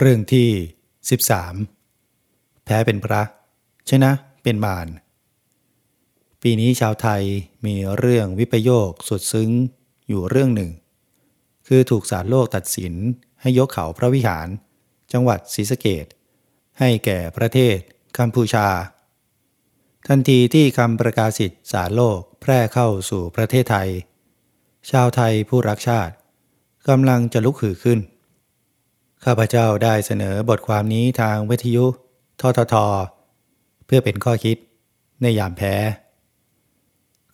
เรื่องที่ 13 แพ้เป็นพระ ชนะเป็นมาร ปีนี้ชาวไทยมีเรื่องวิปโยคสุดซึ้งอยู่เรื่องหนึ่ง คือถูกสารโลกตัดสินให้ยกเขาพระวิหาร จังหวัดศรีสะเกดให้แก่ประเทศกัมพูชา ทันทีที่คำประกาศสิทธิสารโลกแพร่เข้าสู่ประเทศไทย ชาวไทยผู้รักชาติกำลังจะลุกหือขึ้น ข้าพเจ้าได้เสนอบทความนี้ทางวิทยุททท เพื่อเป็นข้อคิดในยามแพ้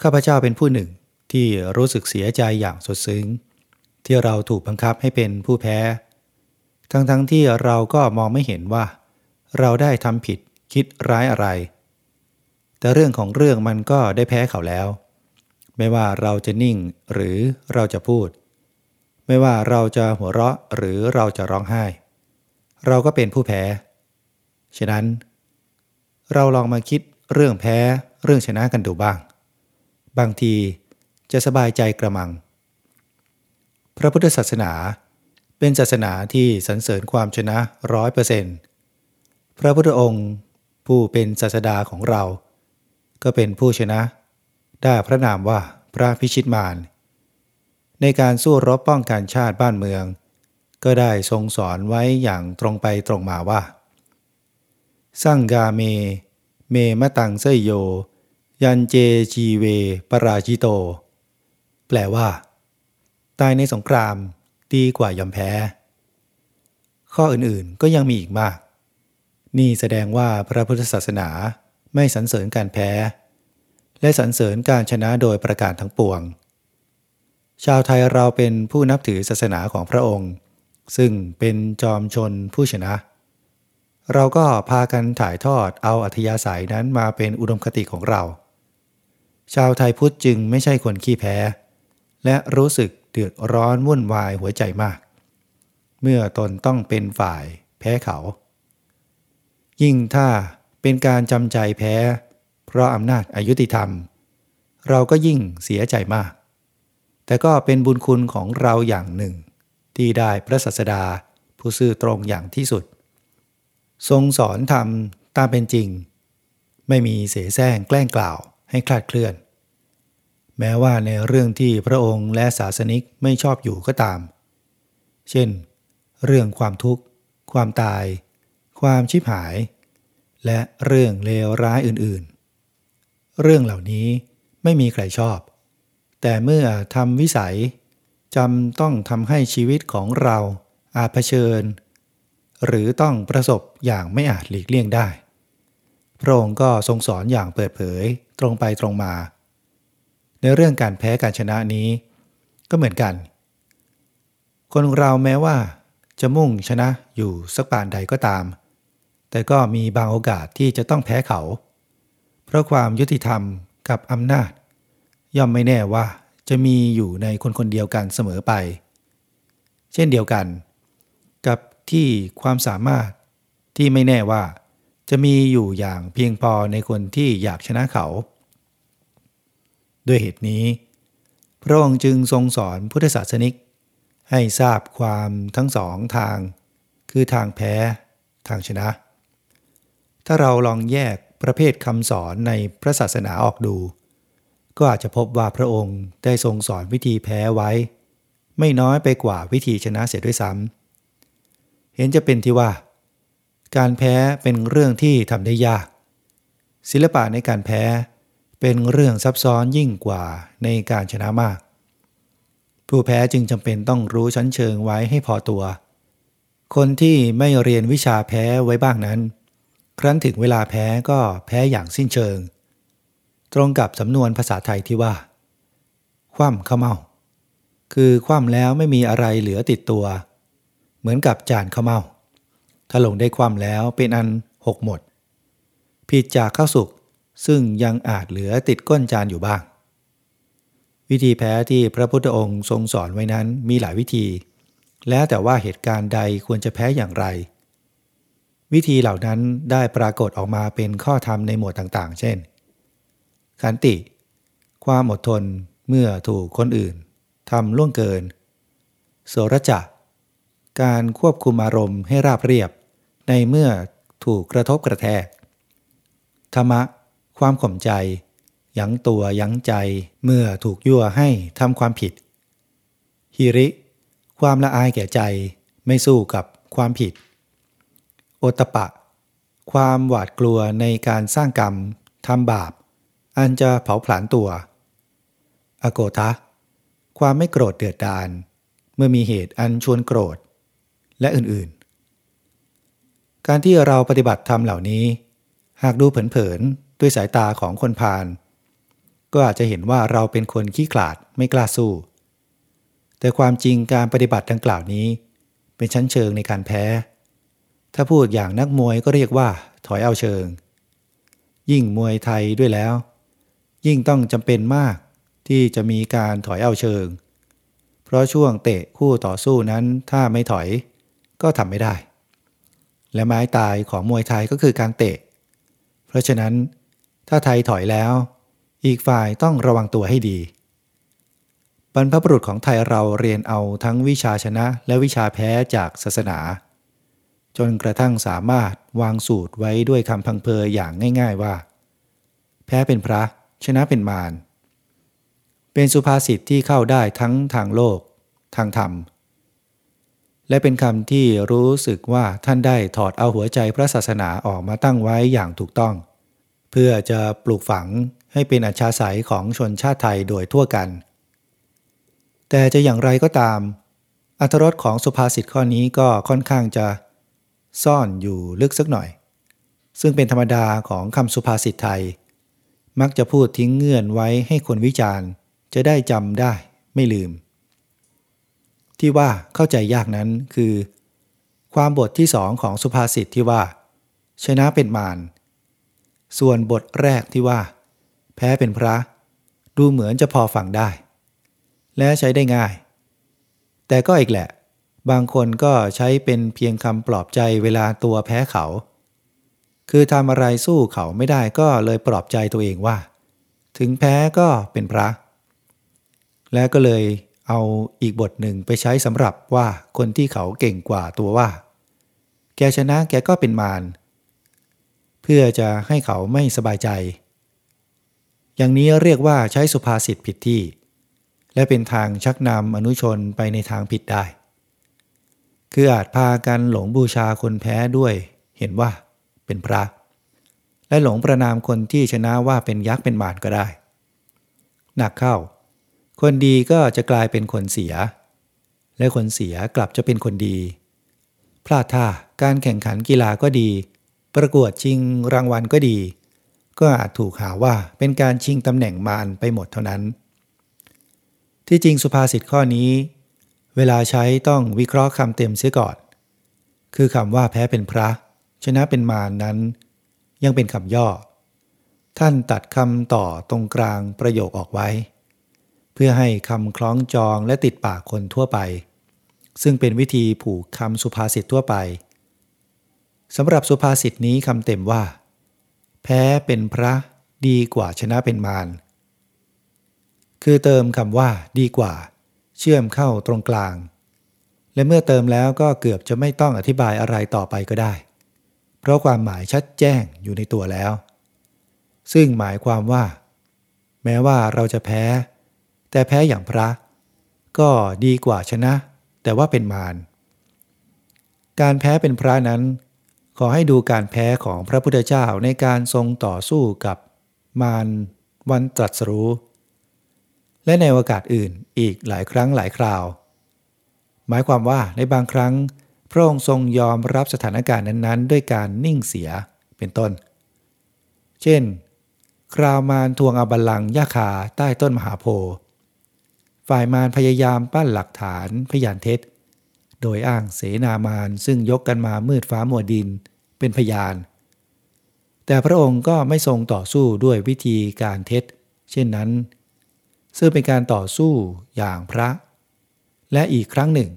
ข้าพเจ้าเป็นผู้หนึ่งที่รู้สึกเสียใจอย่างสดซึ้ง ที่เราถูกบังคับให้เป็นผู้แพ้ ทั้งๆทที่เราก็มองไม่เห็นว่า เราได้ทำผิดคิดร้ายอะไร แต่เรื่องของเรื่องมันก็ได้แพ้เขาแล้ว ไม่ว่าเราจะนิ่งหรือเราจะพูด ไม่ว่าเราจะหัวเราะหรือเราจะร้องไห้ เราก็เป็นผู้แพ้ ฉะนั้น เราลองมาคิดเรื่องแพ้เรื่องชนะกันดูบ้าง บางทีจะสบายใจกระมัง พระพุทธศาสนาเป็นศาสนาที่สรรเสริญความชนะร้อยเปอร์เซนต์พระพุทธองค์ผู้เป็นศาสดาของเรา ก็เป็นผู้ชนะ ได้พระนามว่าพระพิชิตมาร ในการสู้รบป้องกันชาติบ้านเมือง ก็ได้ทรงสอนไว้อย่างตรงไปตรงมาว่า สั่งกาเม เมมะตังเซยโย ยันเจจีเว ปราชิโต แปลว่า ตายในสงครามดีกว่ายอมแพ้ ข้ออื่นๆก็ยังมีอีกมาก นี่แสดงว่าพระพุทธศาสนาไม่สรรเสริญการแพ้ และสรรเสริญการชนะโดยประการทั้งปวง ชาวไทยเราเป็นผู้นับถือศาสนาของพระองค์ ซึ่งเป็นจอมชนผู้ชนะ เราก็พากันถ่ายทอดเอาอัธยาศัยนั้นมาเป็นอุดมคติของเรา ชาวไทยพุทธจึงไม่ใช่คนขี้แพ้ และรู้สึกเดือดร้อนวุ่นวายหัวใจมาก เมื่อตนต้องเป็นฝ่ายแพ้เขา ยิ่งถ้าเป็นการจำใจแพ้ เพราะอำนาจอายุติธรรม เราก็ยิ่งเสียใจมาก แต่ก็เป็นบุญคุณของเราอย่างหนึ่ง ที่ได้พระศัสดาผู้ซื่อตรงอย่างที่สุด ทรงสอนธรรมตามเป็นจริง ไม่มีเสแสร้งแกล้งกล่าวให้คลาดเคลื่อน แม้ว่าในเรื่องที่พระองค์และศาสนิกไม่ชอบอยู่ก็ตาม เช่น เรื่องความทุกข์ ความตาย ความชิบหาย และเรื่องเลวร้ายอื่นๆ เรื่องเหล่านี้ไม่มีใครชอบ แต่เมื่อทำวิสัยจำต้องทำให้ชีวิตของเราอาจเผชิญ หรือต้องประสบอย่างไม่อาจหลีกเลี่ยงได้ พระองค์ก็ทรงสอนอย่างเปิดเผยตรงไปตรงมา ในเรื่องการแพ้การชนะนี้ ก็เหมือนกัน คนเราแม้ว่า จะมุ่งชนะอยู่สักปานใดก็ตาม แต่ก็มีบางโอกาสที่จะต้องแพ้เขา เพราะความยุติธรรมกับอำนาจ ย่อมไม่แน่ว่าจะมีอยู่ในคนคนเดียวกันเสมอไป เช่นเดียวกัน กับที่ความสามารถที่ไม่แน่ว่า จะมีอยู่อย่างเพียงพอในคนที่อยากชนะเขา ด้วยเหตุนี้ พระองค์จึงทรงสอนพุทธศาสนิก ให้ทราบความทั้งสองทาง คือทางแพ้ทางชนะ ถ้าเราลองแยกประเภทคำสอนในพระศาสนาออกดู ก็อาจจะพบว่าพระองค์ได้ทรงสอนวิธีแพ้ไว้ ไม่น้อยไปกว่าวิธีชนะเสียด้วยซ้ำเห็นจะเป็นที่ว่า การแพ้เป็นเรื่องที่ทำได้ยาก ศิลปะในการแพ้เป็นเรื่องซับซ้อนยิ่งกว่าในการชนะมาก ผู้แพ้จึงจำเป็นต้องรู้ชั้นเชิงไว้ให้พอตัว คนที่ไม่เรียนวิชาแพ้ไว้บ้างนั้น ครั้นถึงเวลาแพ้ก็แพ้อย่างสิ้นเชิง ตรงกับสำนวนภาษาไทยที่ว่า คว่ำข้าเมา คือคว่ำแล้วไม่มีอะไรเหลือติดตัว เหมือนกับจานข้าวเมา ถ้าลงได้คว่ำแล้วเป็นอันหกหมด ผิดจากข้าวสุกซึ่งยังอาจเหลือติดก้นจานอยู่บ้าง วิธีแพ้ที่พระพุทธองค์ทรงสอนไว้นั้นมีหลายวิธี แล้วแต่ว่าเหตุการณ์ใดควรจะแพ้อย่างไร วิธีเหล่านั้นได้ปรากฏออกมาเป็นข้อธรรมในหมวดต่างๆ เช่น ขันติ ความอดทนเมื่อถูกคนอื่นทำล่วงเกิน โสรจะ การควบคุมอารมณ์ให้ราบเรียบ ในเมื่อถูกกระทบกระแทก ธรรมะ ความข่มใจ ยั้งตัวยั้งใจเมื่อถูกยั่วให้ทำความผิด ฮิริ ความละอายแก่ใจไม่สู้กับความผิด โอตปะ ความหวาดกลัวในการสร้างกรรมทำบาป อันจะเผาผลาญตัว อโกทะ ความไม่โกรธเดือดดาล เมื่อมีเหตุอันชวนโกรธ และอื่นๆ การที่เราปฏิบัติธรรมเหล่านี้ หากดูเผินๆ ด้วยสายตาของคนพาลก็อาจจะเห็นว่าเราเป็นคนขี้ขลาดไม่กล้าสู้ แต่ความจริงการปฏิบัติดังกล่าวนี้ เป็นชั้นเชิงในการแพ้ ถ้าพูดอย่างนักมวยก็เรียกว่าถอยเอาเชิง ยิ่งมวยไทยด้วยแล้ว ยิ่งต้องจำเป็นมากที่จะมีการถอยเอาเชิง เพราะช่วงเตะคู่ต่อสู้นั้นถ้าไม่ถอยก็ทำไม่ได้ และไม้ตายของมวยไทยก็คือการเตะ เพราะฉะนั้น ถ้าไทยถอยแล้ว อีกฝ่ายต้องระวังตัวให้ดี บรรพบุรุษของไทยเราเรียนเอาทั้งวิชาชนะและวิชาแพ้จากศาสนา จนกระทั่งสามารถวางสูตรไว้ด้วยคำพังเพยอย่างง่าย ๆว่า แพ้เป็นพระ ชนะเป็นมาร เป็นสุภาษิตที่เข้าได้ทั้งทางโลก ทางธรรม และเป็นคำที่รู้สึกว่าท่านได้ถอดเอาหัวใจพระศาสนาออกมาตั้งไว้อย่างถูกต้อง เพื่อจะปลูกฝังให้เป็นอัจฉริยของชนชาติไทยโดยทั่วกัน แต่จะอย่างไรก็ตาม อัตรสของสุภาษิตข้อนี้ก็ค่อนข้างจะซ่อนอยู่ลึกสักหน่อย ซึ่งเป็นธรรมดาของคำสุภาษิตไทย มักจะพูดทิ้งเงื่อนไว้ให้คนวิจารณ์ จะได้จำได้ไม่ลืม ที่ว่าเข้าใจยากนั้นคือ ความบทที่สองของสุภาษิตที่ว่า ชนะเป็นมารส่วนบทแรกที่ว่า แพ้เป็นพระ ดูเหมือนจะพอฟังได้ และใช้ได้ง่าย แต่ก็อีกแหละ บางคนก็ใช้เป็นเพียงคำปลอบใจเวลาตัวแพ้เขา คือทำอะไรสู้เขาไม่ได้ก็เลยปลอบใจตัวเองว่า ถึงแพ้ก็เป็นพระ และก็เลยเอาอีกบทหนึ่งไปใช้สำหรับว่าคนที่เขาเก่งกว่าตัวว่า แกชนะแกก็เป็นมารเพื่อจะให้เขาไม่สบายใจ อย่างนี้เรียกว่าใช้สุภาษิตผิดที่ และเป็นทางชักนำอนุชนไปในทางผิดได้ คืออาจพากันหลงบูชาคนแพ้ด้วย เห็นว่า เป็นพระ และหลงประนามคนที่ชนะว่าเป็นยักษ์เป็นมารก็ได้ หนักเข้า คนดีก็จะกลายเป็นคนเสีย และคนเสียกลับจะเป็นคนดี พลาดท่าการแข่งขันกีฬาก็ดี ประกวดชิงรางวัลก็ดี ก็อาจถูกหาว่าเป็นการชิงตำแหน่งมารไปหมดเท่านั้น ที่จริงสุภาษิตข้อนี้เวลาใช้ต้องวิเคราะห์คำเต็มเสียก่อน คือคำว่าแพ้เป็นพระ ชนะเป็นมารนั้น ยังเป็นคำย่อ ท่านตัดคำต่อตรงกลางประโยคออกไว้ เพื่อให้คำคล้องจองและติดปากคนทั่วไป ซึ่งเป็นวิธีผูกคำสุภาษิตทั่วไปสำหรับสุภาษิตนี้คำเต็มว่า แพ้เป็นพระดีกว่าชนะเป็นมารคือเติมคำว่าดีกว่า เชื่อมเข้าตรงกลาง และเมื่อเติมแล้วก็เกือบจะไม่ต้องอธิบายอะไรต่อไปก็ได้ เพราะความหมายชัดแจ้งอยู่ในตัวแล้ว ซึ่งหมายความว่า แม้ว่าเราจะแพ้ แต่แพ้อย่างพระ ก็ดีกว่าชนะ แต่ว่าเป็นมารการแพ้เป็นพระนั้น ขอให้ดูการแพ้ของพระพุทธเจ้าในการทรงต่อสู้กับมารวันตรัสรู้ และในโอกาสอื่นอีกหลายครั้งหลายคราว หมายความว่าในบางครั้ง พระองค์ทรงยอมรับสถานการณ์นั้นๆ ด้วยการนิ่งเสียเป็นต้น เช่น คราวมารทวงอาบัลลังย่าคาใต้ต้นมหาโพธิ์ฝ่ายมารพยายามปั้นหลักฐานพยานเท็จ โดยอ้างเสนามารซึ่งยกกันมามืดฟ้ามัวดินเป็นพยาน แต่พระองค์ก็ไม่ทรงต่อสู้ด้วยวิธีการเท็จ เช่นนั้น ซึ่งเป็นการต่อสู้อย่างพระ และอีกครั้งหนึ่ง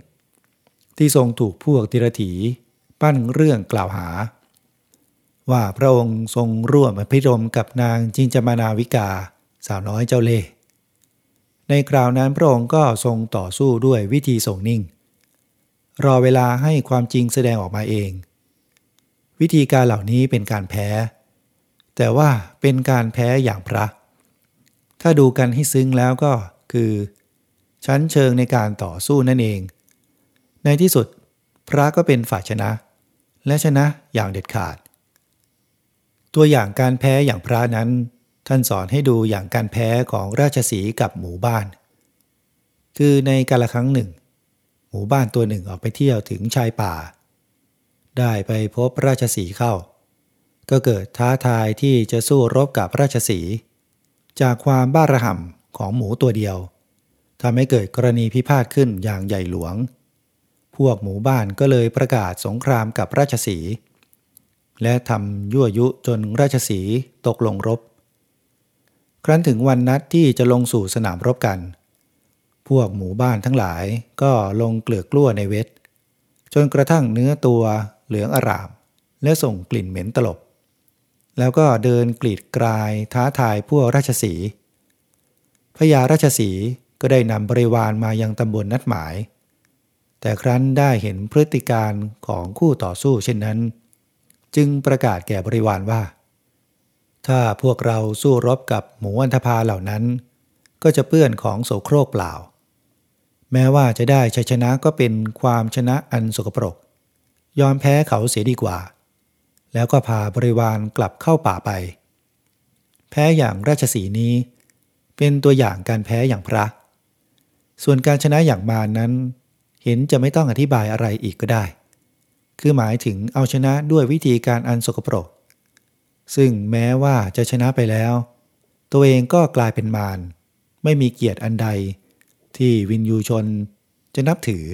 ที่ทรงถูกพวกติรถีปั้นเรื่องกล่าวหา ว่าพระองค์ทรงร่วมอภิรมกับนางจิงจมานาวิกาสาวน้อยเจ้าเล่ในคราวนั้นพระองค์ก็ทรงต่อสู้ด้วยวิธีทรงนิ่ง รอเวลาให้ความจริงแสดงออกมาเอง วิธีการเหล่านี้เป็นการแพ้ แต่ว่าเป็นการแพ้อย่างพระ ถ้าดูกันให้ซึ้งแล้วก็คือ ชั้นเชิงในการต่อสู้นั่นเอง ในที่สุดพระก็เป็นฝ่ายชนะ และชนะอย่างเด็ดขาด ตัวอย่างการแพ้อย่างพระนั้น ท่านสอนให้ดูอย่างการแพ้ของราชสีกับหมู่บ้าน คือในกาลครั้งหนึ่ง หมู่บ้านตัวหนึ่งออกไปเที่ยวถึงชายป่า ได้ไปพบราชสีเข้า ก็เกิดท้าทายที่จะสู้รบกับราชสี จากความบ้าระห่ำของหมูตัวเดียวทำให้เกิดกรณีพิพาทขึ้นอย่างใหญ่หลวง พวกหมู่บ้านก็เลยประกาศสงครามกับราชสี และทำยั่วยุจนราชสีตกลงรบ ครั้นถึงวันนัดที่จะลงสู่สนามรบกัน พวกหมู่บ้านทั้งหลายก็ลงเกลือกลั้วในเวทจนกระทั่งเนื้อตัวเหลืองอาราม และส่งกลิ่นเหม็นตลบ แล้วก็เดินกรีดกรายท้าทายพวกราชสีพญาราชสีก็ได้นำบริวารมายังตำบลนนัดหมาย แต่ครั้นได้เห็นพฤติการของคู่ต่อสู้เช่นนั้น จึงประกาศแก่บริวารว่า ถ้าพวกเราสู้รบกับหมูอันธพาเหล่านั้น ก็จะเปื้อนของโสโครกเปล่า แม้ว่าจะได้ชัยชนะก็เป็นความชนะอันสกปรก ยอมแพ้เขาเสียดีกว่า แล้วก็พาบริวารกลับเข้าป่าไป แพ้อย่างราชสีนี้ เป็นตัวอย่างการแพ้อย่างพระ ส่วนการชนะอย่างมารนนั้น เห็นจะไม่ต้องอธิบายอะไรอีกก็ได้ คือหมายถึงเอาชนะด้วยวิธีการอันสกปรก ซึ่งแม้ว่าจะชนะไปแล้ว ตัวเองก็กลายเป็นมาร ไม่มีเกียรติอันใด ที่วินยูชนจะนับถือ